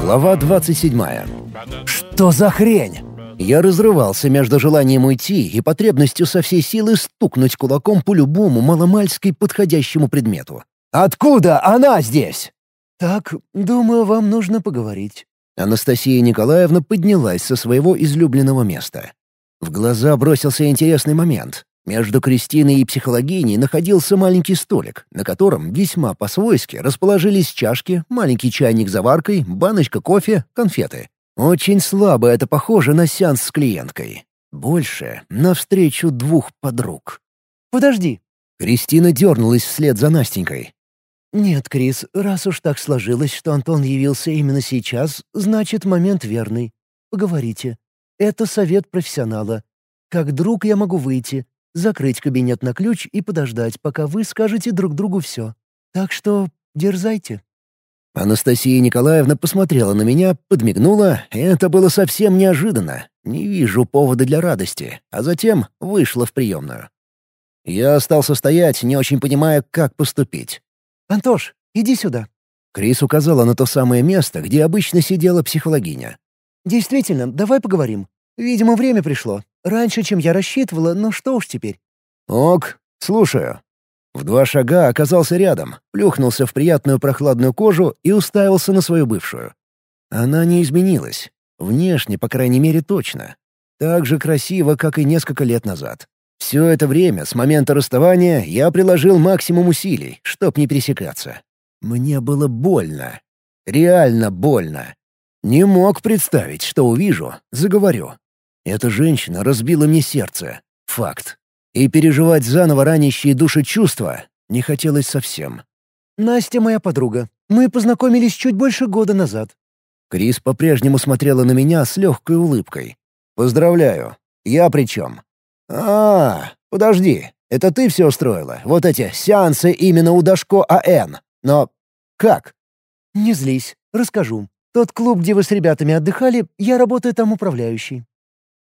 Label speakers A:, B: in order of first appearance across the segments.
A: Глава 27. Что за хрень? Я разрывался между желанием уйти и потребностью со всей силы стукнуть кулаком по любому маломальски подходящему предмету. «Откуда она здесь?» «Так, думаю, вам нужно поговорить». Анастасия Николаевна поднялась со своего излюбленного места. В глаза бросился интересный момент. Между Кристиной и психологиней находился маленький столик, на котором весьма по-свойски расположились чашки, маленький чайник с заваркой, баночка кофе, конфеты. Очень слабо это похоже на сеанс с клиенткой. Больше — навстречу двух подруг. «Подожди!» Кристина дернулась вслед за Настенькой. «Нет, Крис, раз уж так сложилось, что Антон явился именно сейчас, значит, момент верный. Поговорите. Это совет профессионала. Как друг я могу выйти, закрыть кабинет на ключ и подождать, пока вы скажете друг другу все. Так что дерзайте». Анастасия Николаевна посмотрела на меня, подмигнула, это было совсем неожиданно. Не вижу повода для радости, а затем вышла в приемную. Я остался стоять, не очень понимая, как поступить. «Антош, иди сюда». Крис указала на то самое место, где обычно сидела психологиня. «Действительно, давай поговорим. Видимо, время пришло. Раньше, чем я рассчитывала, но что уж теперь». «Ок, слушаю». В два шага оказался рядом, плюхнулся в приятную прохладную кожу и уставился на свою бывшую. Она не изменилась. Внешне, по крайней мере, точно. Так же красиво, как и несколько лет назад. Все это время, с момента расставания, я приложил максимум усилий, чтоб не пересекаться. Мне было больно. Реально больно. Не мог представить, что увижу, заговорю. Эта женщина разбила мне сердце. Факт. И переживать заново ранящие души чувства не хотелось совсем. «Настя моя подруга. Мы познакомились чуть больше года назад». Крис по-прежнему смотрела на меня с легкой улыбкой. «Поздравляю. Я при чем?» «А, подожди. Это ты все устроила? Вот эти сеансы именно у Дашко АН. Но как?» «Не злись. Расскажу. Тот клуб, где вы с ребятами отдыхали, я работаю там управляющий.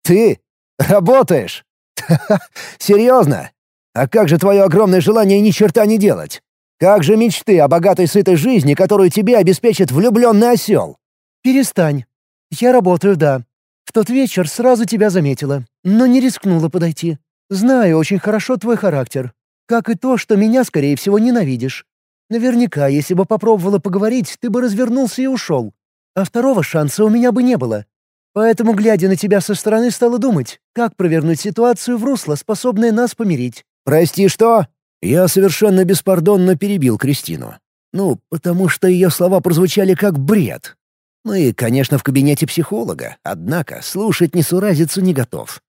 A: «Ты? Работаешь? Серьезно? А как же твое огромное желание ни черта не делать? Как же мечты о богатой сытой жизни, которую тебе обеспечит влюбленный осел?» «Перестань. Я работаю, да. В тот вечер сразу тебя заметила, но не рискнула подойти. Знаю очень хорошо твой характер. Как и то, что меня, скорее всего, ненавидишь. Наверняка, если бы попробовала поговорить, ты бы развернулся и ушел. А второго шанса у меня бы не было. Поэтому, глядя на тебя со стороны, стала думать, как провернуть ситуацию в русло, способное нас помирить. «Прости, что?» Я совершенно беспардонно перебил Кристину. Ну, потому что ее слова прозвучали как бред. Мы, конечно, в кабинете психолога, однако слушать несуразицу не готов.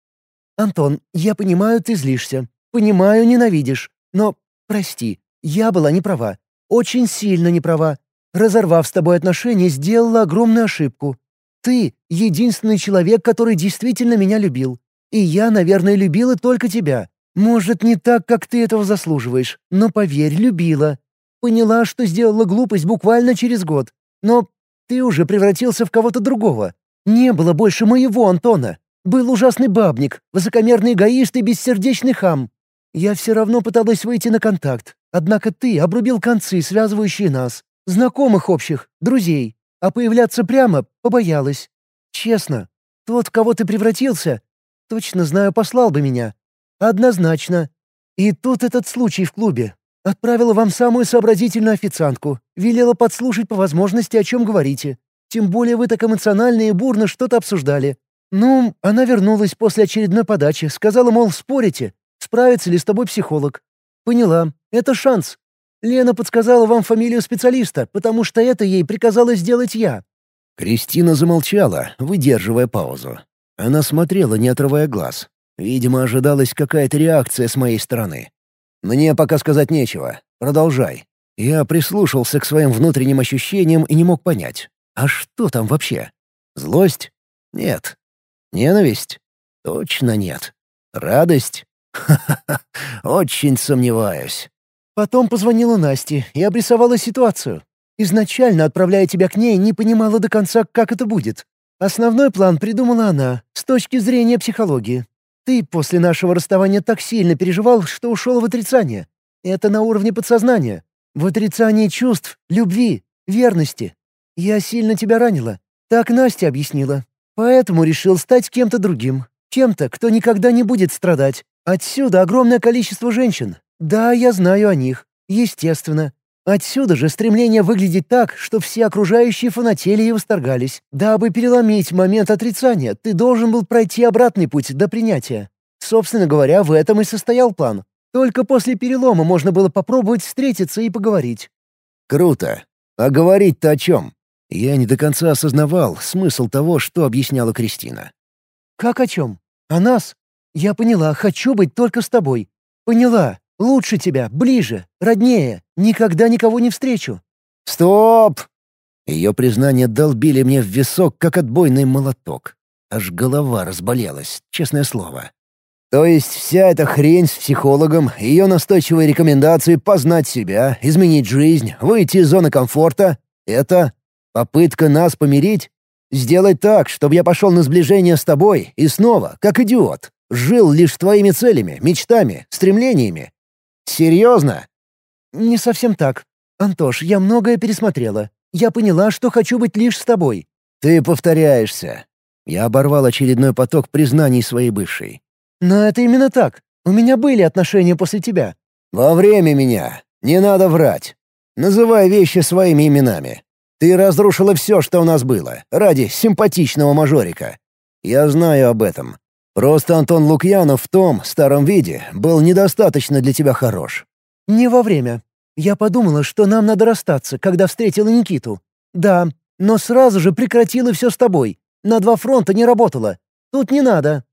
A: «Антон, я понимаю, ты злишься. Понимаю, ненавидишь. Но, прости, я была не права. Очень сильно не права. Разорвав с тобой отношения, сделала огромную ошибку. Ты — единственный человек, который действительно меня любил. И я, наверное, любила только тебя. Может, не так, как ты этого заслуживаешь, но, поверь, любила. Поняла, что сделала глупость буквально через год. Но ты уже превратился в кого-то другого. Не было больше моего Антона. Был ужасный бабник, высокомерный эгоист и бессердечный хам. Я все равно пыталась выйти на контакт. Однако ты обрубил концы, связывающие нас. Знакомых общих, друзей. А появляться прямо побоялась. Честно, тот, в кого ты превратился, точно знаю, послал бы меня. Однозначно. И тут этот случай в клубе. Отправила вам самую сообразительную официантку. Велела подслушать по возможности, о чем говорите. Тем более вы так эмоционально и бурно что-то обсуждали. Ну, она вернулась после очередной подачи, сказала, мол, спорите, справится ли с тобой психолог. Поняла, это шанс. Лена подсказала вам фамилию специалиста, потому что это ей приказала сделать я». Кристина замолчала, выдерживая паузу. Она смотрела, не отрывая глаз. Видимо, ожидалась какая-то реакция с моей стороны. «Мне пока сказать нечего. Продолжай». Я прислушался к своим внутренним ощущениям и не мог понять. А что там вообще? Злость? Нет. Ненависть? Точно нет. Радость? Ха-ха-ха, очень сомневаюсь. Потом позвонила Насте и обрисовала ситуацию. Изначально, отправляя тебя к ней, не понимала до конца, как это будет.
B: Основной план придумала она, с точки зрения психологии. Ты после нашего расставания так сильно переживал, что ушел в отрицание. Это на уровне подсознания. В отрицании чувств, любви, верности. Я сильно тебя ранила. Так Настя объяснила. Поэтому решил стать кем-то другим. Кем-то, кто никогда не будет страдать. Отсюда огромное количество женщин. Да, я знаю о них. Естественно. Отсюда же стремление выглядеть так, что все окружающие фанатели и восторгались. Дабы переломить момент отрицания, ты должен был пройти обратный путь до принятия. Собственно говоря, в этом и состоял план. Только после перелома можно было попробовать встретиться и поговорить.
A: Круто. А говорить-то о чем? Я не до конца осознавал смысл того, что объясняла Кристина.
B: «Как о чем? О нас? Я поняла, хочу быть только с тобой. Поняла. Лучше тебя, ближе, роднее. Никогда никого не встречу».
A: «Стоп!» Ее признание долбили мне в висок, как отбойный молоток. Аж голова разболелась, честное слово. То есть вся эта хрень с психологом, ее настойчивые рекомендации познать себя, изменить жизнь, выйти из зоны комфорта — это попытка нас помирить? Сделать так, чтобы я пошел на сближение с тобой и снова, как идиот, жил лишь твоими целями, мечтами, стремлениями, Серьезно?»
B: «Не совсем так. Антош, я многое пересмотрела. Я поняла, что хочу быть лишь с тобой».
A: «Ты повторяешься». Я оборвал очередной поток признаний своей бывшей.
B: «Но это именно так. У меня были отношения после тебя».
A: «Во время меня. Не надо врать. Называй вещи своими именами. Ты разрушила все, что у нас было, ради симпатичного мажорика. Я знаю об этом. Просто Антон Лукьянов в том старом виде был недостаточно для тебя хорош».
B: «Не во время. Я подумала, что нам надо расстаться, когда встретила Никиту. Да, но сразу же прекратила все с тобой. На два фронта не работала. Тут не надо».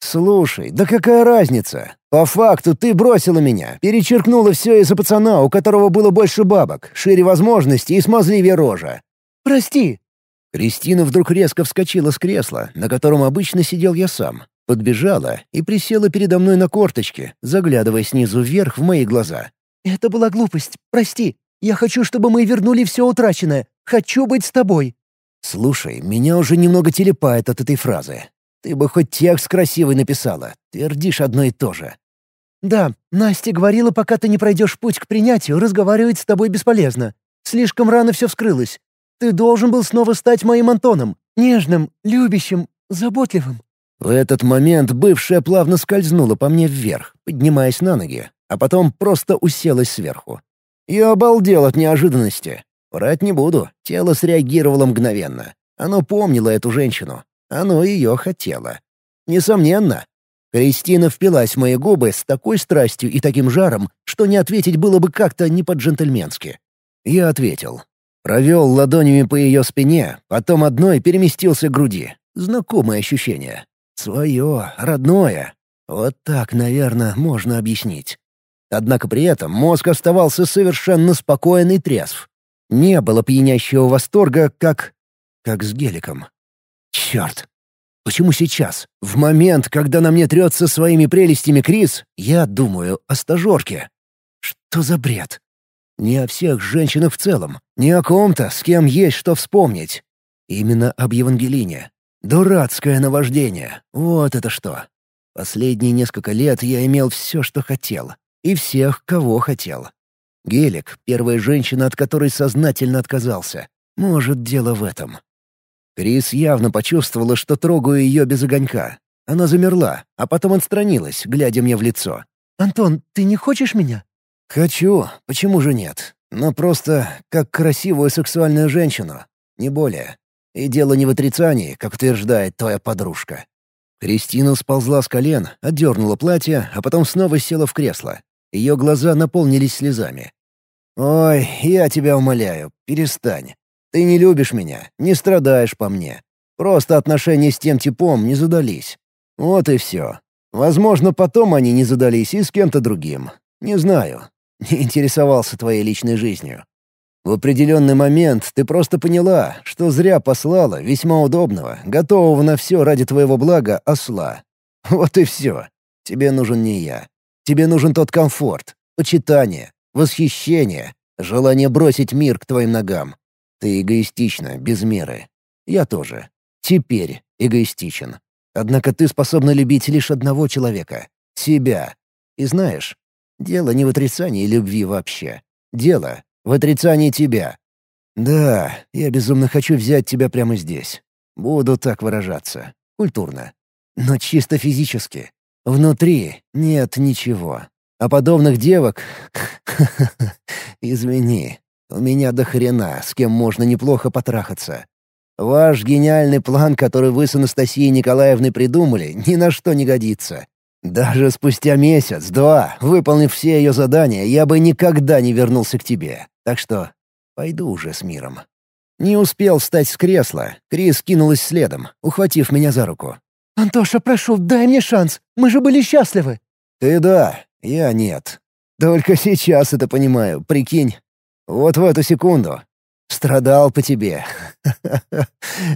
A: «Слушай, да какая разница? По факту ты бросила меня, перечеркнула все из-за пацана, у которого было больше бабок, шире возможностей и смазливее рожа».
B: «Прости».
A: Кристина вдруг резко вскочила с кресла, на котором обычно сидел я сам, Подбежала и присела передо мной на корточки, заглядывая снизу вверх в мои глаза.
B: «Это была глупость. Прости. Я хочу, чтобы мы вернули все утраченное. Хочу быть с тобой».
A: «Слушай, меня уже немного телепает от этой фразы. Ты бы хоть текст красивый написала. Твердишь одно и то же».
B: «Да, Настя говорила, пока ты не пройдешь путь к принятию, разговаривать с тобой бесполезно. Слишком рано все вскрылось. Ты должен был снова стать моим Антоном. Нежным, любящим, заботливым.
A: В этот момент бывшая плавно скользнула по мне вверх, поднимаясь на ноги, а потом просто уселась сверху. Я обалдел от неожиданности. Врать не буду, тело среагировало мгновенно. Оно помнило эту женщину. Оно ее хотело. Несомненно. Кристина впилась в мои губы с такой страстью и таким жаром, что не ответить было бы как-то не по-джентльменски. Я ответил. Провел ладонями по ее спине, потом одной переместился к груди. Знакомое ощущение. Свое, родное. Вот так, наверное, можно объяснить. Однако при этом мозг оставался совершенно спокоен и трезв. Не было пьянящего восторга, как... как с геликом. Черт! Почему сейчас, в момент, когда на мне трется своими прелестями Крис, я думаю о стажерке? Что за бред? Не о всех женщинах в целом, не о ком-то, с кем есть что вспомнить. Именно об Евангелине, Дурацкое наваждение. Вот это что. Последние несколько лет я имел все, что хотел. И всех, кого хотел. Гелик — первая женщина, от которой сознательно отказался. Может, дело в этом. Крис явно почувствовала, что трогаю ее без огонька. Она замерла, а потом отстранилась, глядя мне в лицо.
B: «Антон, ты не хочешь меня?»
A: «Хочу. Почему же нет? Но просто как красивую сексуальную женщину. Не более. И дело не в отрицании, как утверждает твоя подружка. Кристина сползла с колен, отдернула платье, а потом снова села в кресло. Ее глаза наполнились слезами. «Ой, я тебя умоляю, перестань. Ты не любишь меня, не страдаешь по мне. Просто отношения с тем типом не задались. Вот и все. Возможно, потом они не задались и с кем-то другим. Не знаю. Не интересовался твоей личной жизнью. В определенный момент ты просто поняла, что зря послала весьма удобного, готового на все ради твоего блага осла. Вот и все. Тебе нужен не я. Тебе нужен тот комфорт, почитание, восхищение, желание бросить мир к твоим ногам. Ты эгоистична, без меры. Я тоже. теперь эгоистичен. Однако ты способна любить лишь одного человека — себя. И знаешь, дело не в отрицании любви вообще. Дело в отрицании тебя. Да, я безумно хочу взять тебя прямо здесь. Буду так выражаться. Культурно. Но чисто физически. Внутри нет ничего. А подобных девок... Извини, у меня до хрена, с кем можно неплохо потрахаться. Ваш гениальный план, который вы с Анастасией Николаевной придумали, ни на что не годится. Даже спустя месяц-два, выполнив все ее задания, я бы никогда не вернулся к тебе. Так что пойду уже с миром. Не успел встать с кресла. Крис кинулась следом, ухватив меня за руку.
C: «Антоша, прошу, дай мне шанс. Мы же были счастливы».
A: «Ты да, я нет. Только сейчас это понимаю, прикинь. Вот в эту секунду. Страдал по тебе.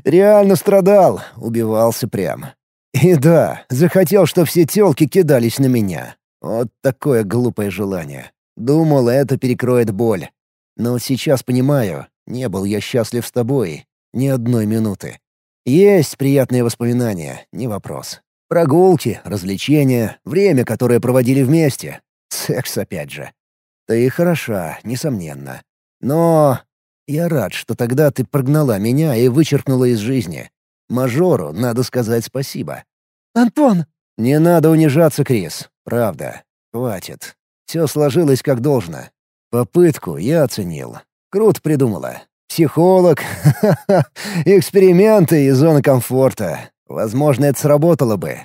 A: Реально страдал, убивался прямо. И да, захотел, чтобы все тёлки кидались на меня. Вот такое глупое желание. Думал, это перекроет боль. Но сейчас понимаю, не был я счастлив с тобой ни одной минуты. Есть приятные воспоминания, не вопрос. Прогулки, развлечения, время, которое проводили вместе. Секс опять же. Ты хороша, несомненно. Но я рад, что тогда ты прогнала меня и вычеркнула из жизни. Мажору надо сказать спасибо.
C: «Антон!»
A: «Не надо унижаться, Крис. Правда. Хватит. Все сложилось как должно. Попытку я оценил. Круто придумала. Психолог, эксперименты и зона комфорта. Возможно, это сработало бы.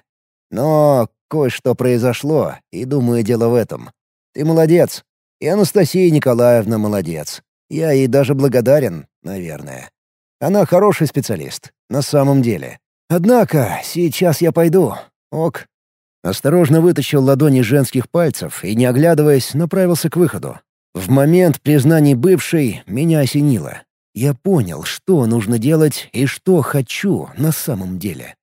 A: Но кое-что произошло, и думаю, дело в этом. Ты молодец. И Анастасия Николаевна молодец. Я ей даже благодарен, наверное. Она хороший специалист, на самом деле. Однако, сейчас я пойду. Ок. Осторожно вытащил ладони женских пальцев и, не оглядываясь, направился к выходу. В момент признаний бывшей меня осенило. Я понял, что нужно делать и что хочу на самом деле.